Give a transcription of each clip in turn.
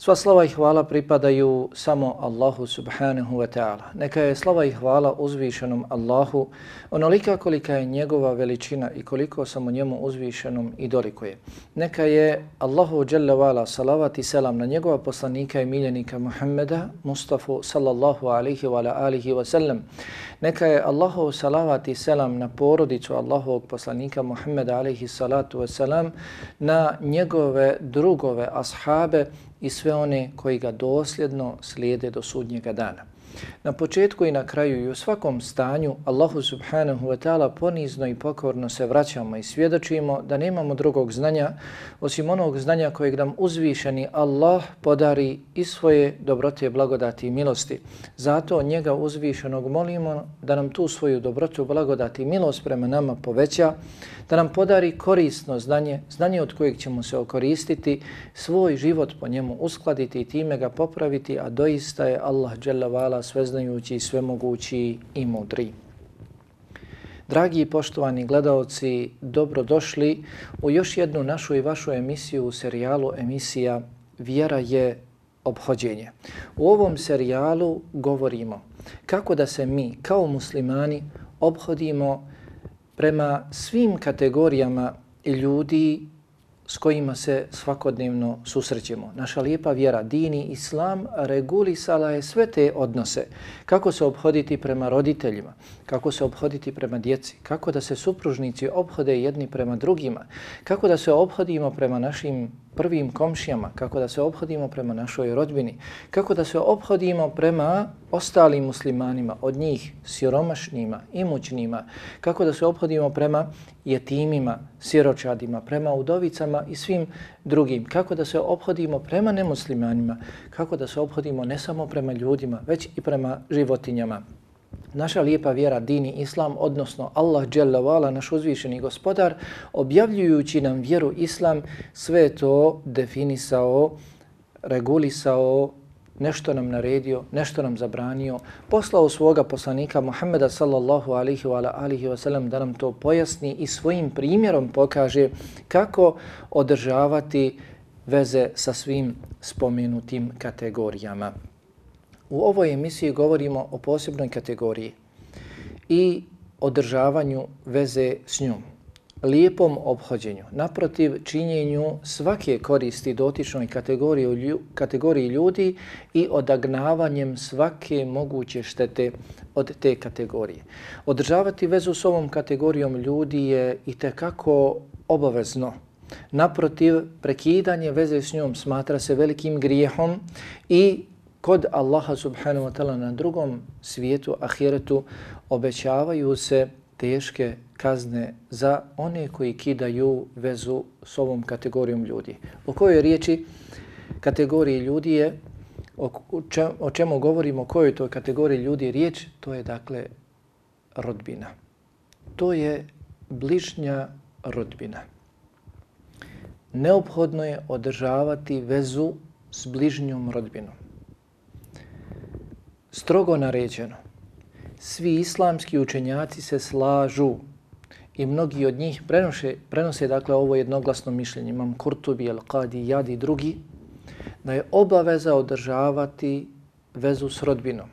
Sva slava i hvala pripadaju samo Allahu subhanahu wa ta'ala. Neka je slava i hvala uzvišenom Allahu onolika kolika je njegova veličina i koliko samo njemu uzvišenom i dolikuje. Neka je Allahu jalla vala salavat i selam na njegova poslanika i miljenika Muhammeda Mustafa sallallahu alihi wa alihi wa sallam. Neka je Allahu salavat i selam na porodicu Allahovog poslanika Muhammeda alihi salatu wa salam na njegove drugove ashabe i sve one koji ga dosljedno slijede do sudnjega dana. Na početku i na kraju i u svakom stanju Allahu subhanahu wa ta'ala ponizno i pokorno se vraćamo i svjedočimo da nemamo drugog znanja osim onog znanja kojeg nam uzvišeni Allah podari i svoje dobrote, blagodati i milosti. Zato njega uzvišenog molimo da nam tu svoju dobrotu, blagodati i milost prema nama poveća, da nam podari korisno znanje, znanje od kojeg ćemo se okoristiti, svoj život po njemu uskladiti i time ga popraviti, a doista je Allah dželle sveznajući, svemogući i mudri. Dragi i poštovani gledaoci, dobrodošli u još jednu našu i vašu emisiju u serijalu emisija Vjera je obhođenje. U ovom serijalu govorimo kako da se mi kao muslimani obhodimo prema svim kategorijama ljudi s kojima se svakodnevno susrećemo. Naša lijepa vjera, dini, islam, regulisala je sve te odnose. Kako se obhoditi prema roditeljima, kako se obhoditi prema djeci, kako da se supružnici obhode jedni prema drugima, kako da se obhodimo prema našim prvim komšijama, kako da se obhodimo prema našoj rodbini, kako da se obhodimo prema ostalim muslimanima, od njih siromašnima, imućnima, kako da se obhodimo prema jetimima, siročadima, prema udovicama i svim drugim, kako da se obhodimo prema nemuslimanima, kako da se obhodimo ne samo prema ljudima, već i prema životinjama. Naša lijepa vjera, dini, islam, odnosno Allah dželavala, naš uzvišeni gospodar, objavljujući nam vjeru islam, sve to definisao, regulisao, nešto nam naredio, nešto nam zabranio, poslao svoga poslanika Muhammeda sallallahu alihi wa alihi wa sallam da nam to pojasni i svojim primjerom pokaže kako održavati veze sa svim spomenutim kategorijama. U ovoj emisiji govorimo o posebnoj kategoriji i održavanju veze s njom, lijepom obhođenju, naprotiv činjenju svake koristi dotičnoj kategoriji, kategoriji ljudi i odagnavanjem svake moguće štete od te kategorije. Održavati vezu s ovom kategorijom ljudi je i tekako obavezno. Naprotiv, prekidanje veze s njom smatra se velikim grijehom i kod Allaha subhanahu wa ta'ala na drugom svijetu, ahiretu, obećavaju se teške kazne za one koji kidaju vezu s ovom kategorijom ljudi. O kojoj riječi kategoriji ljudi je, o čemu govorimo, o kojoj to kategoriji ljudi je riječ, to je dakle rodbina. To je bližnja rodbina. Neophodno je održavati vezu s bližnjom rodbinom strogo naređeno. Svi islamski učenjaci se slažu i mnogi od njih prenose, prenose dakle ovo jednoglasno mišljenje, imam Kurtubi, Al-Qadi, Jad i drugi, da je obaveza održavati vezu s rodbinom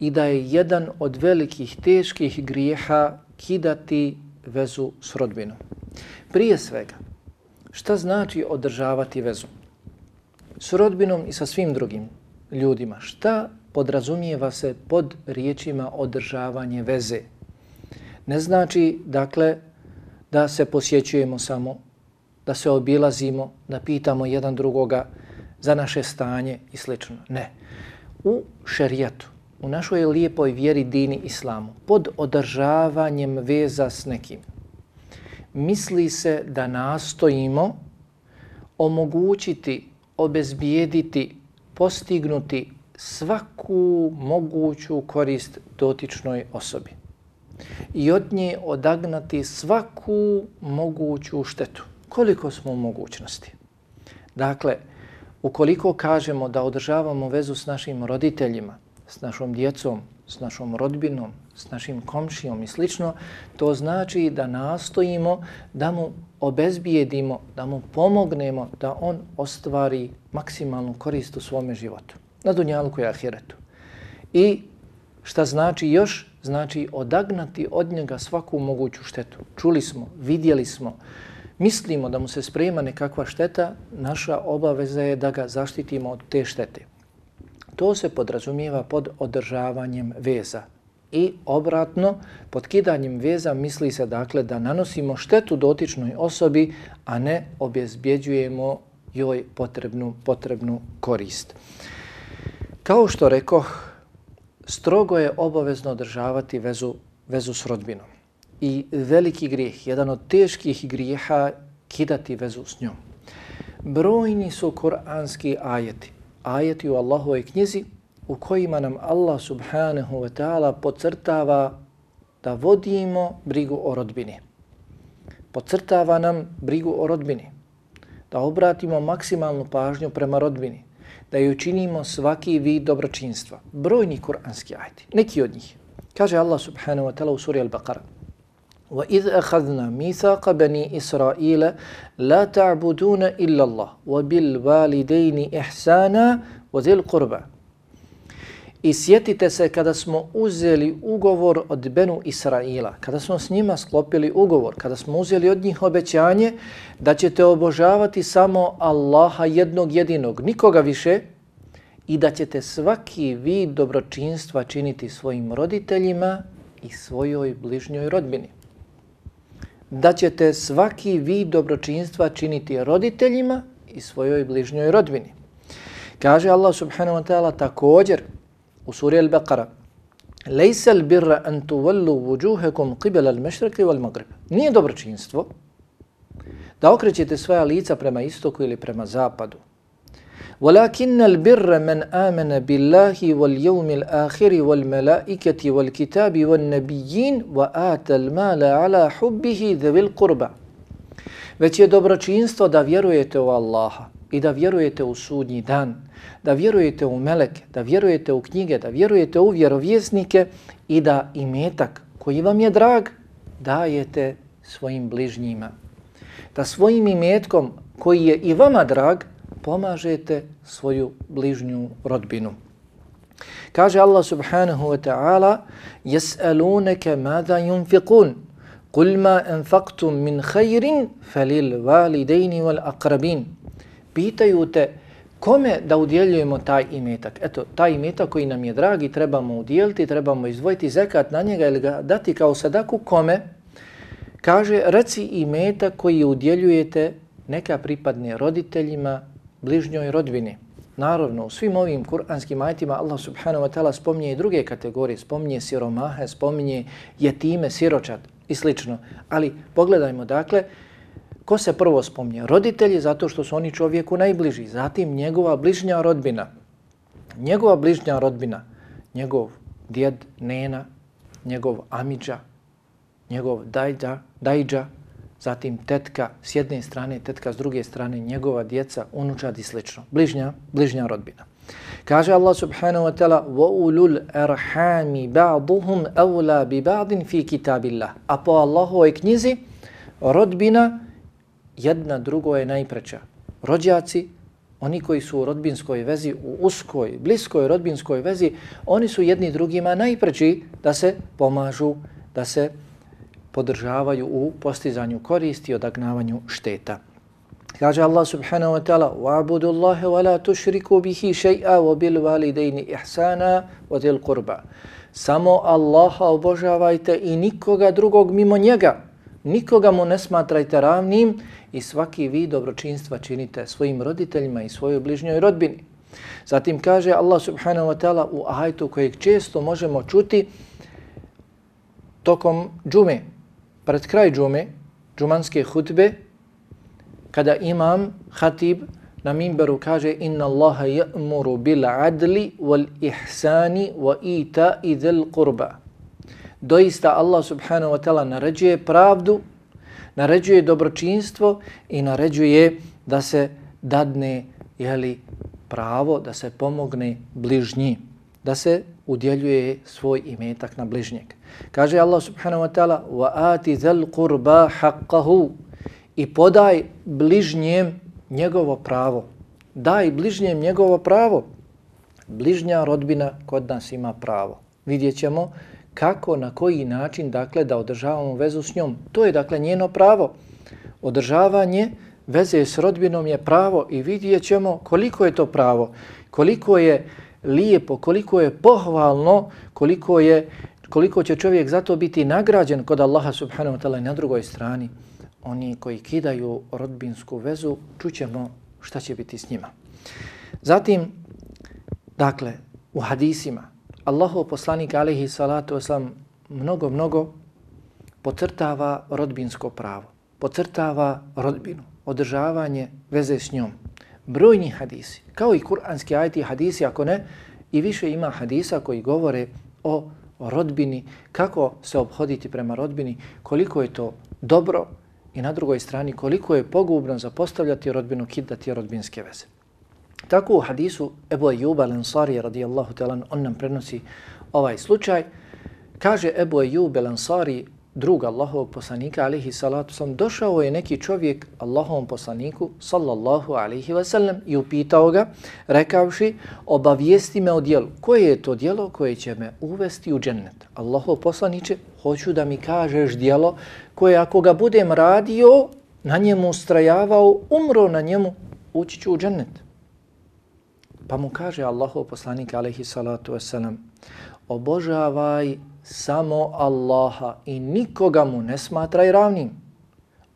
i da je jedan od velikih teških grijeha kidati vezu s rodbinom. Prije svega, šta znači održavati vezu? S rodbinom i sa svim drugim ljudima. Šta podrazumijeva se pod riječima održavanje veze. Ne znači, dakle, da se posjećujemo samo, da se obilazimo, da pitamo jedan drugoga za naše stanje i sl. Ne. U šerijatu, u našoj lijepoj vjeri dini islamu, pod održavanjem veza s nekim, misli se da nastojimo omogućiti, obezbijediti, postignuti svaku moguću korist dotičnoj osobi i od nje odagnati svaku moguću štetu koliko smo u mogućnosti. Dakle, ukoliko kažemo da održavamo vezu s našim roditeljima, s našom djecom, s našom rodbinom, s našim komšijom i slično, to znači da nastojimo da mu obezbijedimo, da mu pomognemo da on ostvari maksimalnu korist u svome životu, na dunjalku i ahiretu. I šta znači još? Znači odagnati od njega svaku moguću štetu. Čuli smo, vidjeli smo, mislimo da mu se sprema nekakva šteta, naša obaveza je da ga zaštitimo od te štete. To se podrazumijeva pod održavanjem veza. I obratno, pod kidanjem veza misli se dakle da nanosimo štetu dotičnoj osobi, a ne obezbjeđujemo joj potrebnu, potrebnu korist. Kao što rekoh, strogo je obavezno održavati vezu, vezu s rodbinom. I veliki grijeh, jedan od teških grijeha, kidati vezu s njom. Brojni su koranski ajeti, ajeti u Allahove knjizi u kojima nam Allah subhanahu wa ta'ala pocrtava da vodimo brigu o rodbini. Pocrtava nam brigu o rodbini, da obratimo maksimalnu pažnju prema rodbini, da ju činimo svaki vid dobročinstva. Brojni kuranski ajti, neki od njih. Kaže Allah subhanahu wa ta'ala u suri Al-Baqara وَإِذْ أَخَذْنَا مِيثَاقَ بَنِي إِسْرَائِيلَ لَا تَعْبُدُونَ إِلَّا اللَّهِ وَبِالْوَالِدَيْنِ إِحْسَانًا وَذِي الْقُرْبَ I sjetite se kada smo uzeli ugovor od Benu Israila, kada smo s njima sklopili ugovor, kada smo uzeli od njih obećanje da ćete obožavati samo Allaha jednog jedinog, nikoga više, i da ćete svaki vid dobročinstva činiti svojim roditeljima i svojoj bližnjoj rodbini. Da ćete svaki vid dobročinstva činiti roditeljima i svojoj bližnjoj rodbini. Kaže Allah subhanahu wa ta'ala također, u suri Al-Baqara Lejsel birra an tuvallu vujuhekum qibel al-mešrike wal-magrib. Nije dobročinstvo da okrećete svoja lica prema istoku ili prema zapadu. Walakin al-birra man amana billahi wal-yawmil akhir wal-mala'ikati wal-kitabi wan-nabiyyin wa ata al-mala 'ala hubbihi dhawil qurba. Već je dobročinstvo da vjerujete u Allaha i da vjerujete u sudnji dan da vjerujete u meleke, da vjerujete u knjige, da vjerujete u vjerovjesnike i da imetak koji vam je drag dajete svojim bližnjima. Da svojim imetkom koji je i vama drag pomažete svoju bližnju rodbinu. Kaže Allah subhanahu wa ta'ala يَسْأَلُونَكَ مَاذَا يُنْفِقُونَ قُلْ مَا أَنْفَقْتُمْ مِنْ خَيْرٍ فَلِلْوَالِدَيْنِ وَالْأَقْرَبِينَ Pitaju te kome da udjeljujemo taj imetak. Eto, taj imetak koji nam je dragi trebamo udjeliti, trebamo izdvojiti zekat na njega ili ga dati kao sadaku kome? Kaže, reci imetak koji udjeljujete neka pripadne roditeljima, bližnjoj rodbini. Naravno, u svim ovim kuranskim ajitima Allah subhanahu wa ta'ala spominje i druge kategorije, spominje siromahe, spominje jetime, siročat i slično. Ali pogledajmo dakle, Ko se prvo spomnje? Roditelji zato što su oni čovjeku najbliži. Zatim njegova bližnja rodbina. Njegova bližnja rodbina. Njegov djed, nena, njegov amiđa, njegov dajđa, dajđa, zatim tetka s jedne strane, tetka s druge strane, njegova djeca, unučad i slično. Bližnja, bližnja rodbina. Kaže Allah subhanahu wa ta'ala وَأُولُوا الْأَرْحَامِ بَعْضُهُمْ أَوْلَا بِبَعْضٍ فِي كِتَابِ اللَّهِ A po Allahovoj knjizi rodbina jedna drugo je najpreća. Rođaci, oni koji su u rodbinskoj vezi, u uskoj, bliskoj rodbinskoj vezi, oni su jedni drugima najpreći da se pomažu, da se podržavaju u postizanju koristi i odagnavanju šteta. Kaže Allah subhanahu wa ta'ala وَعْبُدُ اللَّهَ وَلَا تُشْرِكُوا بِهِ شَيْئًا وَبِالْوَالِدَيْنِ إِحْسَانًا وَذِي الْقُرْبَ Samo Allaha obožavajte i nikoga drugog mimo njega. Nikoga mu ne smatrajte ravnim i svaki vid dobročinstva činite svojim roditeljima i svojoj bližnjoj rodbini. Zatim kaže Allah subhanahu wa ta'ala u ahajtu kojeg često možemo čuti tokom džume, pred kraj džume, džumanske hutbe, kada imam, hatib, na mimberu kaže inna Allaha ya'muru bil adli wal ihsani wa ita'i dhil qurba Doista Allah subhanahu wa ta'ala naređuje pravdu naređuje dobročinstvo i naređuje da se dadne jeli, pravo, da se pomogne bližnji, da se udjeljuje svoj imetak na bližnjeg. Kaže Allah subhanahu wa ta'ala وَآتِ ذَلْ قُرْبَا حَقَّهُ i podaj bližnjem njegovo pravo. Daj bližnjem njegovo pravo. Bližnja rodbina kod nas ima pravo. Vidjet ćemo kako, na koji način, dakle, da održavamo vezu s njom. To je, dakle, njeno pravo. Održavanje veze s rodbinom je pravo i vidjet ćemo koliko je to pravo, koliko je lijepo, koliko je pohvalno, koliko je koliko će čovjek zato biti nagrađen kod Allaha subhanahu wa ta'ala na drugoj strani. Oni koji kidaju rodbinsku vezu, čućemo šta će biti s njima. Zatim, dakle, u hadisima, Allahu poslanik alaihi salatu wasalam mnogo, mnogo pocrtava rodbinsko pravo, pocrtava rodbinu, održavanje veze s njom. Brojni hadisi, kao i kuranski ajti hadisi, ako ne, i više ima hadisa koji govore o rodbini, kako se obhoditi prema rodbini, koliko je to dobro i na drugoj strani koliko je pogubno zapostavljati rodbinu, kidati rodbinske veze. Tako u hadisu Ebu Ejuba Lansari radijallahu ta'ala, on nam prenosi ovaj slučaj. Kaže Ebu Ejub al-Ansari, drug Allahovog poslanika, alihi salatu sam, došao je neki čovjek Allahovom poslaniku, sallallahu alihi wasallam, i upitao ga, rekavši, obavijesti me o dijelu. Koje je to dijelo koje će me uvesti u džennet? Allahov poslaniće, hoću da mi kažeš dijelo koje ako ga budem radio, na njemu ustrajavao, umro na njemu, ući ću u džennet. Pa mu kaže Allahov poslanik, alaihi salatu wasalam, obožavaj samo Allaha i nikoga mu ne smatraj ravnim.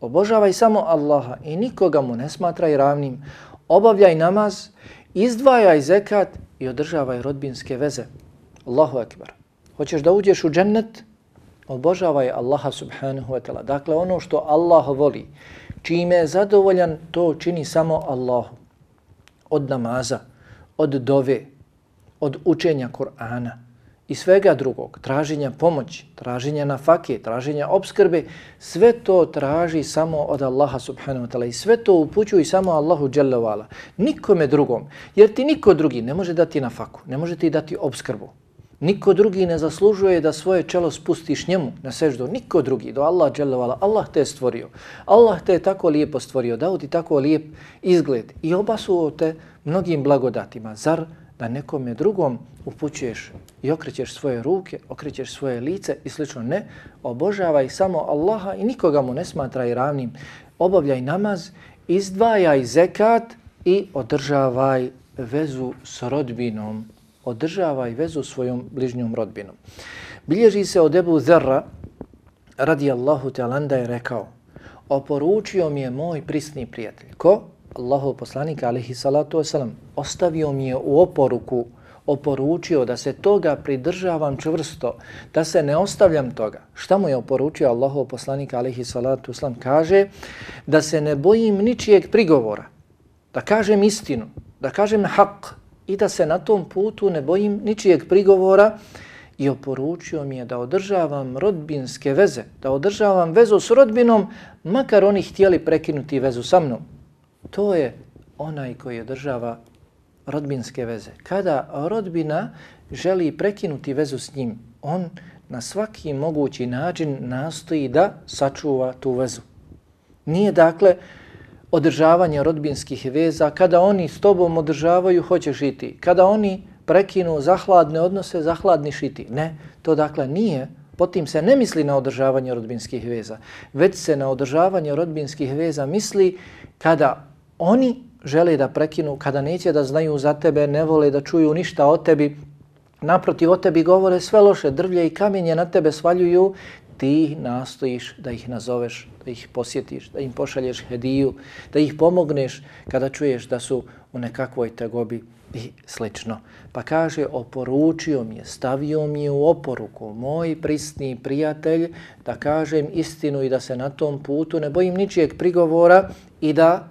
Obožavaj samo Allaha i nikoga mu ne smatraj ravnim. Obavljaj namaz, izdvajaj zekat i održavaj rodbinske veze. Allahu akbar. Hoćeš da uđeš u džennet? Obožavaj Allaha subhanahu wa ta'ala. Dakle, ono što Allah voli, čime je zadovoljan, to čini samo Allahu. Od namaza, od dove, od učenja Kur'ana, i svega drugog, traženja pomoći, traženja nafake, traženja obskrbe, sve to traži samo od Allaha subhanahu wa ta'ala i sve to upućuje samo Allahu dželle vala, nikome drugom, jer ti niko drugi ne može dati nafaku, ne može ti dati obskrbu. Niko drugi ne zaslužuje da svoje čelo spustiš njemu na seždu. Niko drugi, do Allah dželle vala, Allah te je stvorio. Allah te je tako lijepo stvorio, dao ti tako lijep izgled i obasuo te mnogim blagodatima. Zar da nekome drugom upućuješ i okrećeš svoje ruke, okrećeš svoje lice i slično. Ne, obožavaj samo Allaha i nikoga mu ne smatraj ravnim. Obavljaj namaz, izdvajaj zekat i održavaj vezu s rodbinom. Održavaj vezu svojom bližnjom rodbinom. Bilježi se od Ebu Zerra, radijallahu ta'ala, da je rekao, oporučio mi je moj prisni prijatelj. Ko? Allahov poslanik alihi salatu wasalam ostavio mi je u oporuku, oporučio da se toga pridržavam čvrsto, da se ne ostavljam toga. Šta mu je oporučio Allahov poslanik alihi salatu wasalam? Kaže da se ne bojim ničijeg prigovora, da kažem istinu, da kažem hak i da se na tom putu ne bojim ničijeg prigovora i oporučio mi je da održavam rodbinske veze, da održavam vezu s rodbinom, makar oni htjeli prekinuti vezu sa mnom. To je onaj koji održava rodbinske veze. Kada rodbina želi prekinuti vezu s njim, on na svaki mogući način nastoji da sačuva tu vezu. Nije dakle održavanje rodbinskih veza, kada oni s tobom održavaju, hoćeš žiti. Kada oni prekinu zahladne odnose, zahladni šiti. Ne, to dakle nije. Potim se ne misli na održavanje rodbinskih veza, već se na održavanje rodbinskih veza misli kada oni žele da prekinu, kada neće da znaju za tebe, ne vole da čuju ništa o tebi, naprotiv o tebi govore sve loše, drvlje i kamenje na tebe svaljuju, ti nastojiš da ih nazoveš, da ih posjetiš, da im pošalješ hediju, da ih pomogneš kada čuješ da su u nekakvoj tegobi i slično. Pa kaže, oporučio mi je, stavio mi je u oporuku, moj pristni prijatelj, da kažem istinu i da se na tom putu ne bojim ničijeg prigovora i da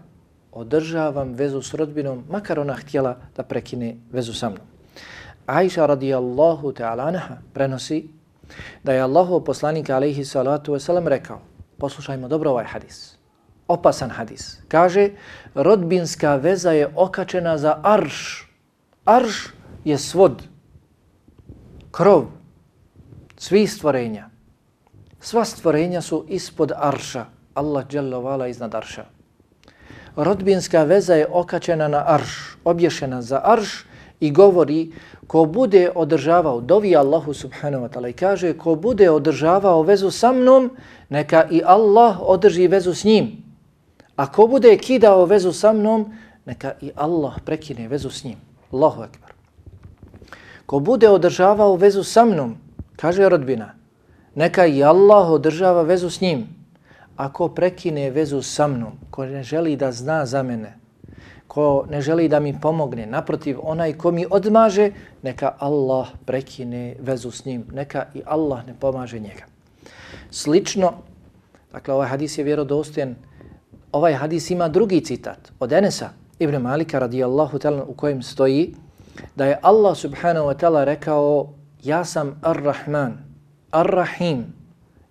održavam vezu s rodbinom, makar ona htjela da prekine vezu sa mnom. Aisha radijallahu ta'ala anha prenosi da je Allahov poslanik alaihi salatu wasalam rekao Poslušajmo dobro ovaj hadis. Opasan hadis. Kaže, rodbinska veza je okačena za arš. Arš je svod, krov, svi stvorenja. Sva stvorenja su ispod arša. Allah dželle iznad arša. Rodbinska veza je okačena na arš, obješena za arš i govori ko bude održavao, dovi Allahu subhanahu wa ta'ala i kaže ko bude održavao vezu sa mnom, neka i Allah održi vezu s njim. A ko bude kidao vezu sa mnom, neka i Allah prekine vezu s njim. Allahu akbar. Ko bude održavao vezu sa mnom, kaže rodbina, neka i Allah održava vezu s njim. Ako prekine vezu sa mnom, ko ne želi da zna za mene, ko ne želi da mi pomogne, naprotiv, onaj ko mi odmaže, neka Allah prekine vezu s njim, neka i Allah ne pomaže njega. Slično, dakle, ovaj hadis je vjerodostojen, ovaj hadis ima drugi citat od Enesa ibn Malika radijallahu ta'ala u kojem stoji da je Allah subhanahu wa ta'ala rekao ja sam ar-Rahman, ar-Rahim,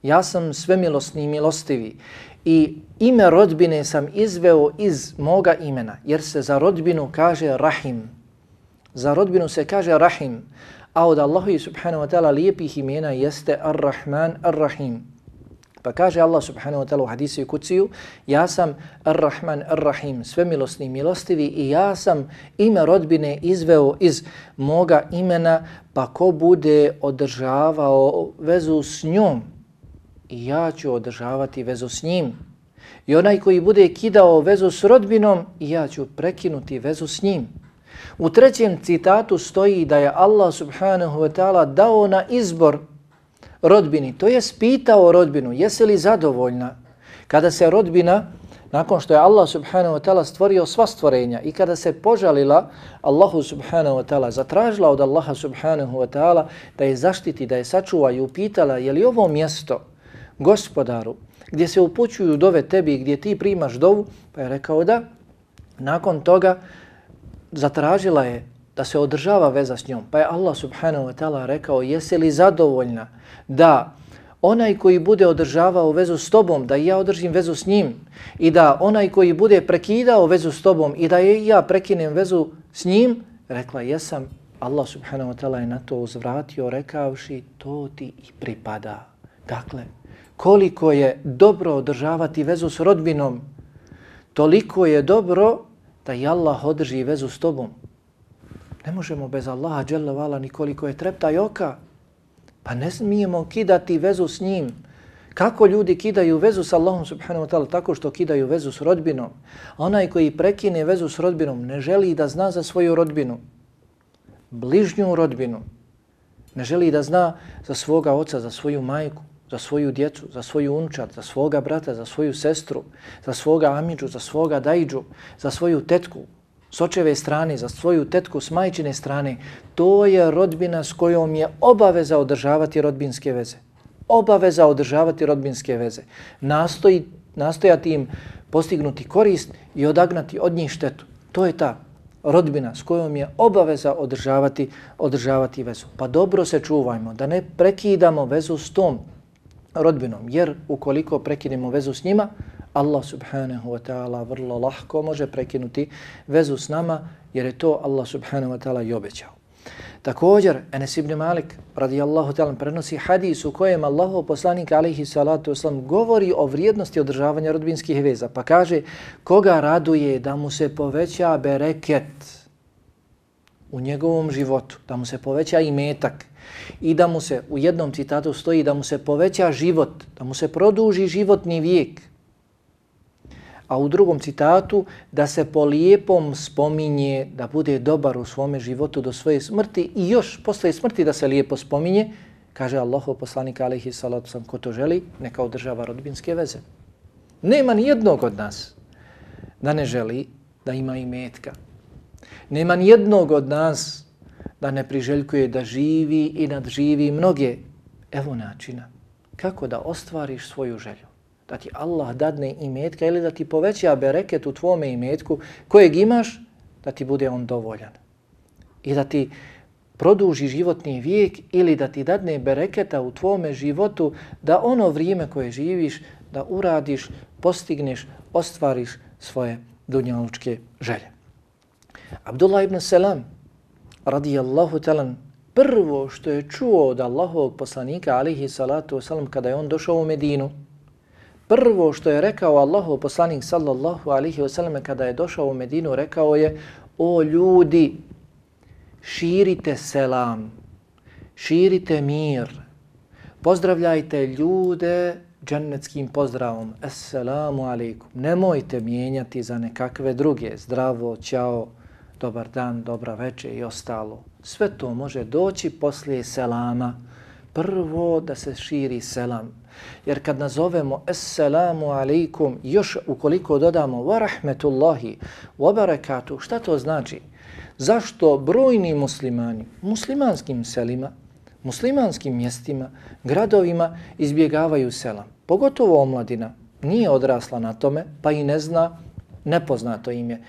ja sam svemilosni i milostivi i ime rodbine sam izveo iz moga imena, jer se za rodbinu kaže Rahim. Za rodbinu se kaže Rahim, a od Allahu subhanahu wa ta'ala lijepih imena jeste Ar-Rahman, Ar-Rahim. Pa kaže Allah subhanahu wa ta'ala u hadisu i kuciju, ja sam Ar-Rahman, Ar-Rahim, svemilosni i milostivi i ja sam ime rodbine izveo iz moga imena, pa ko bude održavao vezu s njom, i ja ću održavati vezu s njim. I onaj koji bude kidao vezu s rodbinom, i ja ću prekinuti vezu s njim. U trećem citatu stoji da je Allah subhanahu wa ta'ala dao na izbor rodbini. To je spitao rodbinu, jesi li zadovoljna? Kada se rodbina, nakon što je Allah subhanahu wa ta'ala stvorio sva stvorenja i kada se požalila Allahu subhanahu wa ta'ala, zatražila od Allaha subhanahu wa ta'ala da je zaštiti, da je sačuva i upitala je li ovo mjesto gospodaru, gdje se upućuju dove tebi, gdje ti primaš dovu, pa je rekao da, nakon toga zatražila je da se održava veza s njom. Pa je Allah subhanahu wa ta'ala rekao, jesi li zadovoljna da onaj koji bude održavao vezu s tobom, da ja održim vezu s njim i da onaj koji bude prekidao vezu s tobom i da ja prekinem vezu s njim, rekla jesam, Allah subhanahu wa ta'ala je na to uzvratio rekavši, to ti i pripada. Dakle, koliko je dobro održavati vezu s rodbinom, toliko je dobro da i Allah održi vezu s tobom. Ne možemo bez Allaha dželavala nikoliko je trepta i oka. Pa ne smijemo kidati vezu s njim. Kako ljudi kidaju vezu s Allahom subhanahu wa ta'ala tako što kidaju vezu s rodbinom? Onaj koji prekine vezu s rodbinom ne želi da zna za svoju rodbinu, bližnju rodbinu. Ne želi da zna za svoga oca, za svoju majku, za svoju djecu, za svoju unčad, za svoga brata, za svoju sestru, za svoga amiđu, za svoga dajđu, za svoju tetku s očeve strane, za svoju tetku s majčine strane, to je rodbina s kojom je obaveza održavati rodbinske veze. Obaveza održavati rodbinske veze. Nastoji, nastojati im postignuti korist i odagnati od njih štetu. To je ta rodbina s kojom je obaveza održavati, održavati vezu. Pa dobro se čuvajmo da ne prekidamo vezu s tom rodbinom, jer ukoliko prekinemo vezu s njima, Allah subhanahu wa ta'ala vrlo lahko može prekinuti vezu s nama, jer je to Allah subhanahu wa ta'ala i obećao. Također, Enes ibn Malik radijallahu ta'ala prenosi hadis u kojem Allahov poslanik alaihi salatu wasalam govori o vrijednosti održavanja rodbinskih veza, pa kaže koga raduje da mu se poveća bereket u njegovom životu, da mu se poveća i metak, i da mu se u jednom citatu stoji da mu se poveća život, da mu se produži životni vijek. A u drugom citatu da se po lijepom spominje da bude dobar u svome životu do svoje smrti i još posle smrti da se lijepo spominje, kaže Allahov poslanik alaihi salatu sam ko to želi, neka održava rodbinske veze. Nema ni jednog od nas da ne želi da ima i metka. Nema ni jednog od nas da ne priželjkuje da živi i nadživi mnoge. Evo načina kako da ostvariš svoju želju. Da ti Allah dadne imetka ili da ti poveća bereket u tvome imetku kojeg imaš, da ti bude on dovoljan. I da ti produži životni vijek ili da ti dadne bereketa u tvome životu da ono vrijeme koje živiš da uradiš, postigneš, ostvariš svoje dunjalučke želje. Abdullah ibn Selam, radijallahu talan, prvo što je čuo od Allahovog poslanika, alihi salatu wasalam, kada je on došao u Medinu, prvo što je rekao Allahov poslanik, sallallahu alihi wasalam, kada je došao u Medinu, rekao je, o ljudi, širite selam, širite mir, pozdravljajte ljude džennetskim pozdravom. Assalamu alaikum. Nemojte mijenjati za nekakve druge. Zdravo, ćao, dobar dan, dobra večer i ostalo. Sve to može doći poslije selama. Prvo da se širi selam. Jer kad nazovemo Assalamu alaikum, još ukoliko dodamo wa rahmetullahi, wa barakatuh, šta to znači? Zašto brojni muslimani, muslimanskim selima, muslimanskim mjestima, gradovima izbjegavaju selam? Pogotovo omladina nije odrasla na tome, pa i ne zna, nepoznato im je.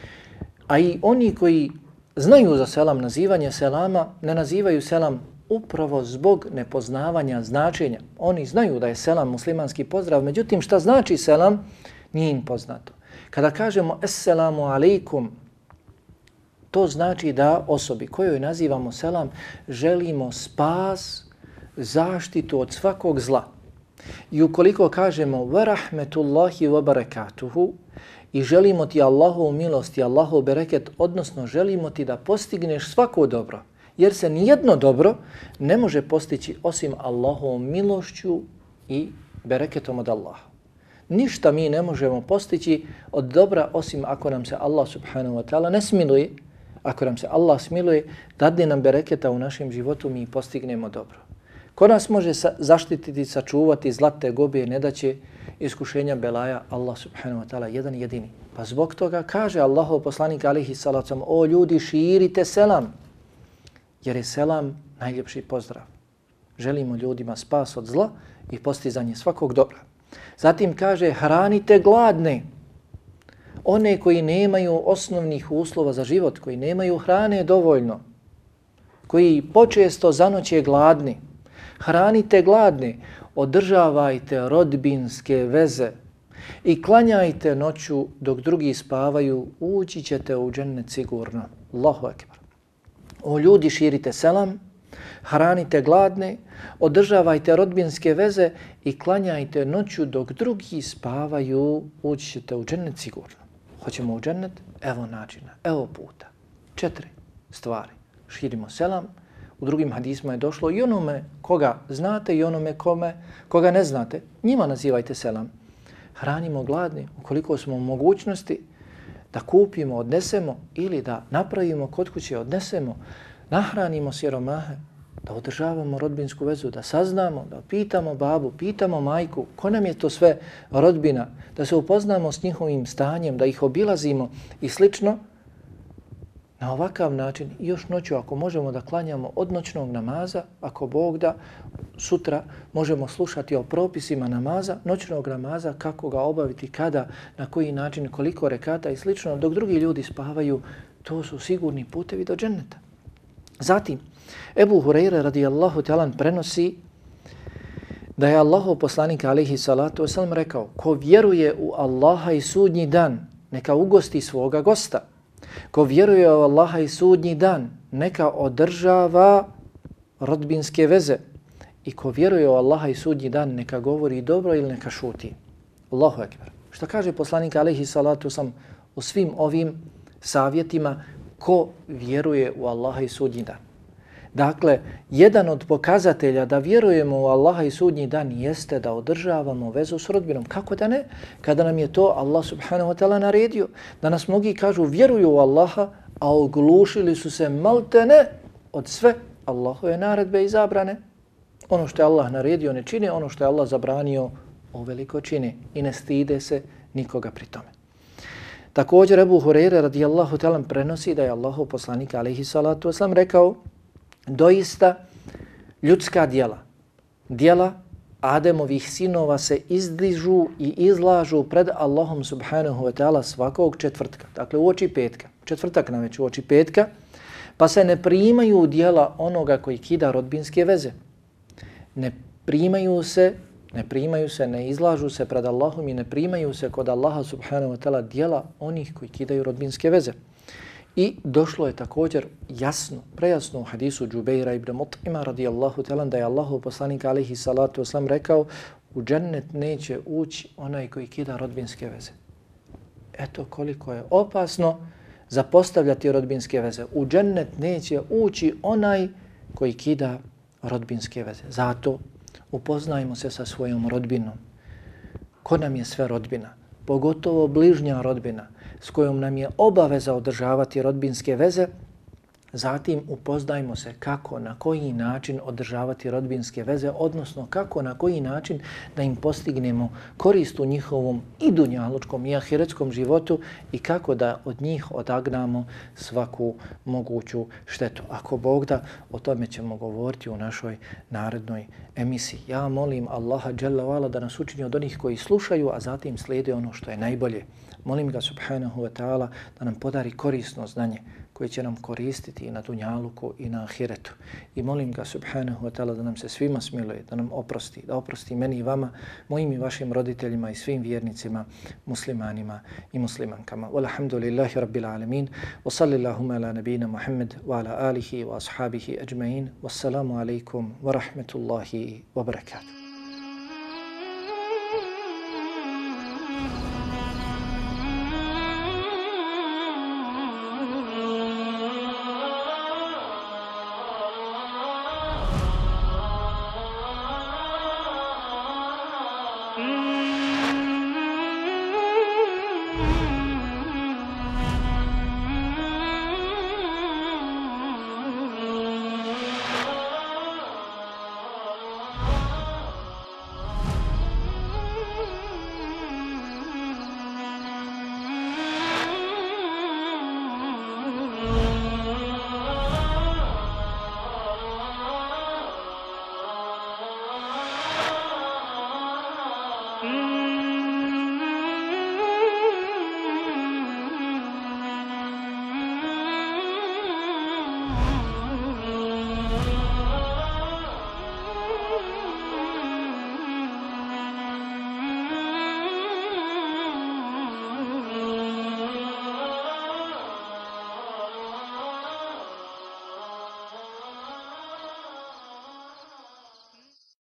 A i oni koji znaju za selam, nazivanje selama, ne nazivaju selam upravo zbog nepoznavanja značenja. Oni znaju da je selam muslimanski pozdrav, međutim šta znači selam, nije im poznato. Kada kažemo Assalamu alaikum, to znači da osobi kojoj nazivamo selam želimo spas, zaštitu od svakog zla. I ukoliko kažemo wa rahmetullahi wa barakatuhu i želimo ti Allahovu milost i Allahov bereket, odnosno želimo ti da postigneš svako dobro, jer se nijedno dobro ne može postići osim Allahovom milošću i bereketom od Allaha. Ništa mi ne možemo postići od dobra osim ako nam se Allah subhanahu wa ta'ala ne smiluje, ako nam se Allah smiluje, dadne nam bereketa u našem životu, mi postignemo dobro. Ko nas može sa zaštititi, sačuvati zlate gobe, ne da će iskušenja belaja Allah subhanahu wa ta'ala jedan jedini. Pa zbog toga kaže Allahov poslanik alihi salacom, o ljudi širite selam, jer je selam najljepši pozdrav. Želimo ljudima spas od zla i postizanje svakog dobra. Zatim kaže hranite gladne, one koji nemaju osnovnih uslova za život, koji nemaju hrane dovoljno, koji počesto zanoće gladni, hranite gladne, održavajte rodbinske veze i klanjajte noću dok drugi spavaju, ući ćete u džennet sigurno. Allahu akbar. O ljudi širite selam, hranite gladne, održavajte rodbinske veze i klanjajte noću dok drugi spavaju, ući ćete u džennet sigurno. Hoćemo u džennet? Evo načina, evo puta. Četiri stvari. Širimo selam, u drugim hadisma je došlo i onome koga znate i onome kome, koga ne znate, njima nazivajte selam. Hranimo gladni ukoliko smo u mogućnosti da kupimo, odnesemo ili da napravimo kod kuće, odnesemo, nahranimo siromahe, da održavamo rodbinsku vezu, da saznamo, da pitamo babu, pitamo majku, ko nam je to sve rodbina, da se upoznamo s njihovim stanjem, da ih obilazimo i slično, Na ovakav način još noću ako možemo da klanjamo od noćnog namaza, ako Bog da, sutra možemo slušati o propisima namaza, noćnog namaza, kako ga obaviti, kada, na koji način, koliko rekata i slično, dok drugi ljudi spavaju, to su sigurni putevi do dženneta. Zatim, Ebu Hureyre radijallahu talan prenosi da je Allaho poslanik alihi salatu wasalam rekao ko vjeruje u Allaha i sudnji dan, neka ugosti svoga gosta. Ko vjeruje u Allaha i sudnji dan, neka održava rodbinske veze. I ko vjeruje u Allaha i sudnji dan, neka govori dobro ili neka šuti. Allahu ekber. Što kaže poslanik alaihi salatu sam u svim ovim savjetima ko vjeruje u Allaha i sudnji dan. Dakle, jedan od pokazatelja da vjerujemo u Allaha i sudnji dan jeste da održavamo vezu s rodbinom. Kako da ne? Kada nam je to Allah subhanahu wa ta'ala naredio. Da nas mnogi kažu vjeruju u Allaha, a oglušili su se maltene od sve Allahove naredbe i zabrane. Ono što je Allah naredio ne čini, ono što je Allah zabranio o veliko čini i ne stide se nikoga pri tome. Također Ebu Hurere radijallahu ta'ala prenosi da je Allahu poslanik alaihi salatu wasalam rekao doista ljudska dijela, dijela Ademovih sinova se izdižu i izlažu pred Allahom subhanahu wa ta'ala svakog četvrtka, dakle u oči petka, četvrtak na već u oči petka, pa se ne primaju dijela onoga koji kida rodbinske veze. Ne primaju se Ne primaju se, ne izlažu se pred Allahom i ne primaju se kod Allaha subhanahu wa ta'ala dijela onih koji kidaju rodbinske veze. I došlo je također jasno, prejasno u hadisu Džubeira ibn Mut'ima radijallahu ta'ala da je Allahu poslanik alihi salatu oslam rekao u džennet neće ući onaj koji kida rodbinske veze. Eto koliko je opasno zapostavljati rodbinske veze. U džennet neće ući onaj koji kida rodbinske veze. Zato upoznajmo se sa svojom rodbinom. Ko nam je sve rodbina? Pogotovo bližnja rodbina s kojom nam je obaveza održavati rodbinske veze, Zatim upoznajmo se kako, na koji način održavati rodbinske veze, odnosno kako, na koji način da im postignemo korist u njihovom i dunjalučkom i ahiretskom životu i kako da od njih odagnamo svaku moguću štetu. Ako Bog da, o tome ćemo govoriti u našoj narednoj emisiji. Ja molim Allaha da nas učini od onih koji slušaju, a zatim slijede ono što je najbolje. Molim ga subhanahu wa ta'ala da nam podari korisno znanje koje će nam koristiti i na dunjaluku i na ahiretu. I molim ga subhanahu wa ta'ala da nam se svima smiluje, da nam oprosti, da oprosti meni i vama, mojim i vašim roditeljima i svim vjernicima, muslimanima i muslimankama. Walhamdulillahi rabbil alamin. Wa sallillahuma ala nabina Muhammed, wa ala alihi wa ashabihi ajma'in. Wassalamu alaikum wa rahmetullahi wa barakatuh.